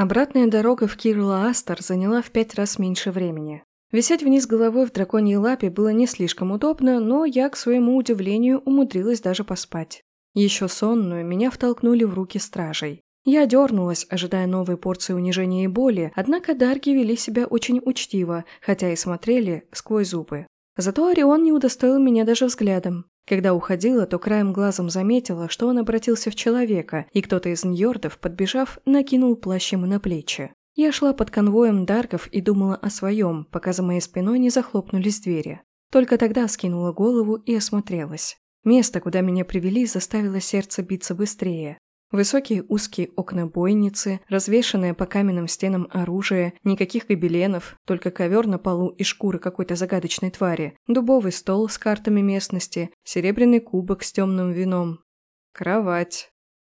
Обратная дорога в Кирла-Астер заняла в пять раз меньше времени. Висеть вниз головой в драконьей лапе было не слишком удобно, но я, к своему удивлению, умудрилась даже поспать. Еще сонную меня втолкнули в руки стражей. Я дернулась, ожидая новой порции унижения и боли, однако дарги вели себя очень учтиво, хотя и смотрели сквозь зубы. Зато Орион не удостоил меня даже взглядом. Когда уходила, то краем глазом заметила, что он обратился в человека, и кто-то из ньордов, подбежав, накинул плащ ему на плечи. Я шла под конвоем даргов и думала о своем, пока за моей спиной не захлопнулись двери. Только тогда скинула голову и осмотрелась. Место, куда меня привели, заставило сердце биться быстрее. Высокие узкие окна бойницы, развешанное по каменным стенам оружие, никаких гобеленов, только ковер на полу и шкуры какой-то загадочной твари, дубовый стол с картами местности, серебряный кубок с темным вином. Кровать.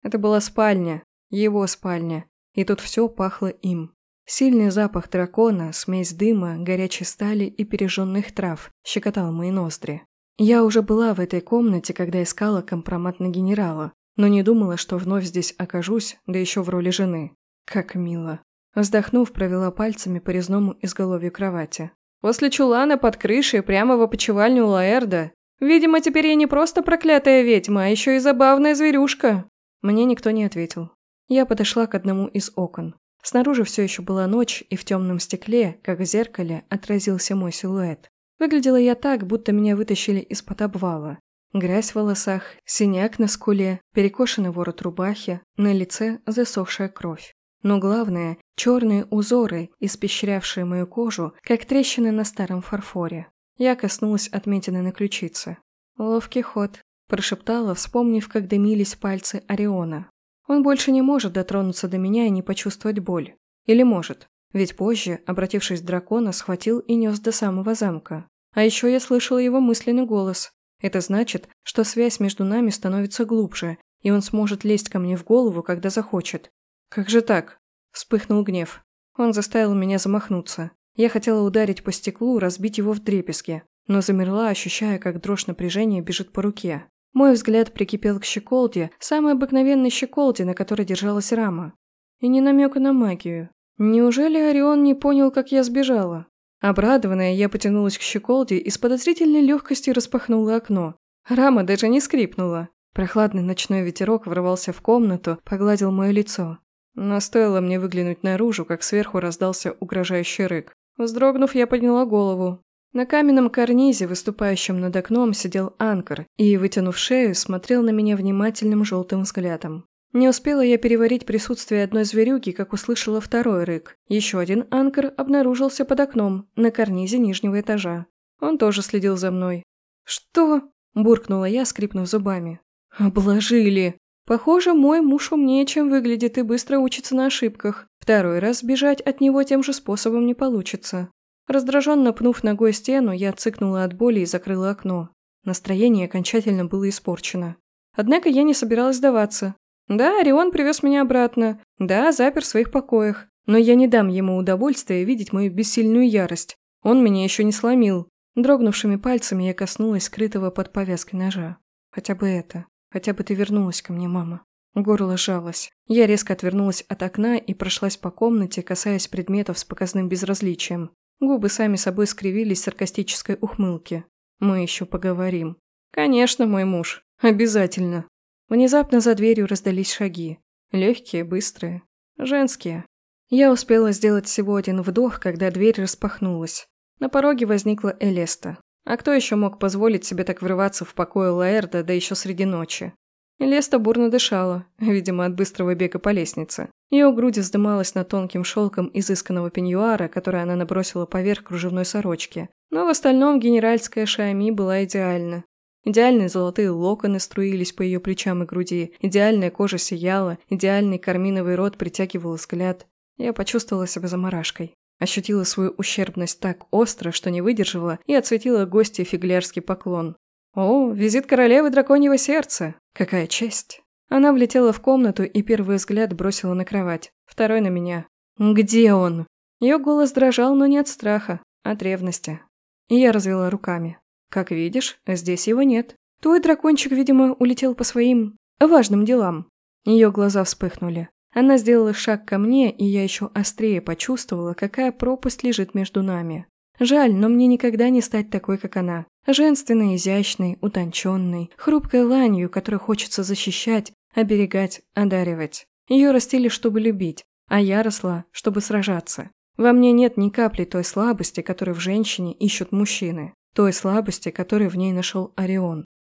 Это была спальня, его спальня, и тут все пахло им. Сильный запах дракона, смесь дыма, горячей стали и пережженных трав щекотал мои ноздри. Я уже была в этой комнате, когда искала компромат на генерала, но не думала, что вновь здесь окажусь, да еще в роли жены. Как мило. Вздохнув, провела пальцами по резному изголовью кровати. После чулана под крышей прямо в опочивальню Лаэрда. Видимо, теперь я не просто проклятая ведьма, а еще и забавная зверюшка. Мне никто не ответил. Я подошла к одному из окон. Снаружи все еще была ночь, и в темном стекле, как в зеркале, отразился мой силуэт. Выглядела я так, будто меня вытащили из-под обвала. Грязь в волосах, синяк на скуле, перекошенный ворот рубахи, на лице засохшая кровь. Но главное – черные узоры, испещрявшие мою кожу, как трещины на старом фарфоре. Я коснулась отметины на ключице. «Ловкий ход», – прошептала, вспомнив, как дымились пальцы Ориона. «Он больше не может дотронуться до меня и не почувствовать боль. Или может, ведь позже, обратившись к дракона, схватил и нес до самого замка. А еще я слышала его мысленный голос. Это значит, что связь между нами становится глубже, и он сможет лезть ко мне в голову, когда захочет. Как же так? Вспыхнул гнев. Он заставил меня замахнуться. Я хотела ударить по стеклу, разбить его в дребезги, но замерла, ощущая, как дрожь напряжения бежит по руке. Мой взгляд прикипел к щеколде, самой обыкновенной щеколде, на которой держалась рама. И не намека на магию. Неужели Орион не понял, как я сбежала? Обрадованная, я потянулась к щеколде и с подозрительной легкостью распахнула окно. Рама даже не скрипнула. Прохладный ночной ветерок ворвался в комнату, погладил мое лицо. Но стоило мне выглянуть наружу, как сверху раздался угрожающий рык. Вздрогнув, я подняла голову. На каменном карнизе, выступающем над окном, сидел анкор и, вытянув шею, смотрел на меня внимательным желтым взглядом. Не успела я переварить присутствие одной зверюги, как услышала второй рык. Еще один анкер обнаружился под окном, на карнизе нижнего этажа. Он тоже следил за мной. «Что?» – буркнула я, скрипнув зубами. «Обложили!» Похоже, мой муж умнее, чем выглядит, и быстро учится на ошибках. Второй раз сбежать от него тем же способом не получится. Раздраженно пнув ногой стену, я цыкнула от боли и закрыла окно. Настроение окончательно было испорчено. Однако я не собиралась сдаваться. Да, Орион привез меня обратно. Да, запер в своих покоях. Но я не дам ему удовольствия видеть мою бессильную ярость. Он меня еще не сломил. Дрогнувшими пальцами я коснулась скрытого под повязкой ножа. Хотя бы это. Хотя бы ты вернулась ко мне, мама. Горло сжалось. Я резко отвернулась от окна и прошлась по комнате, касаясь предметов с показным безразличием. Губы сами собой скривились в саркастической ухмылке. Мы еще поговорим. Конечно, мой муж. Обязательно. Внезапно за дверью раздались шаги. Легкие, быстрые. Женские. Я успела сделать всего один вдох, когда дверь распахнулась. На пороге возникла Элеста. А кто еще мог позволить себе так врываться в покое Лаэрда, да еще среди ночи? Элеста бурно дышала, видимо, от быстрого бега по лестнице. Ее грудь вздымалась на тонким шелком изысканного пеньюара, который она набросила поверх кружевной сорочки. Но в остальном генеральская Шами была идеальна. Идеальные золотые локоны струились по ее плечам и груди, идеальная кожа сияла, идеальный карминовый рот притягивал взгляд. Я почувствовала себя заморашкой. Ощутила свою ущербность так остро, что не выдержала, и отсветила гостье фиглярский поклон. «О, визит королевы драконьего сердца! Какая честь!» Она влетела в комнату и первый взгляд бросила на кровать, второй на меня. «Где он?» Ее голос дрожал, но не от страха, а от ревности. И я развела руками. Как видишь, здесь его нет. Твой дракончик, видимо, улетел по своим важным делам. Ее глаза вспыхнули. Она сделала шаг ко мне, и я еще острее почувствовала, какая пропасть лежит между нами. Жаль, но мне никогда не стать такой, как она. Женственной, изящной, утонченной, хрупкой ланью, которую хочется защищать, оберегать, одаривать. Ее растили, чтобы любить, а я росла, чтобы сражаться. Во мне нет ни капли той слабости, которую в женщине ищут мужчины. Той слабости, которую в ней нашел Орион.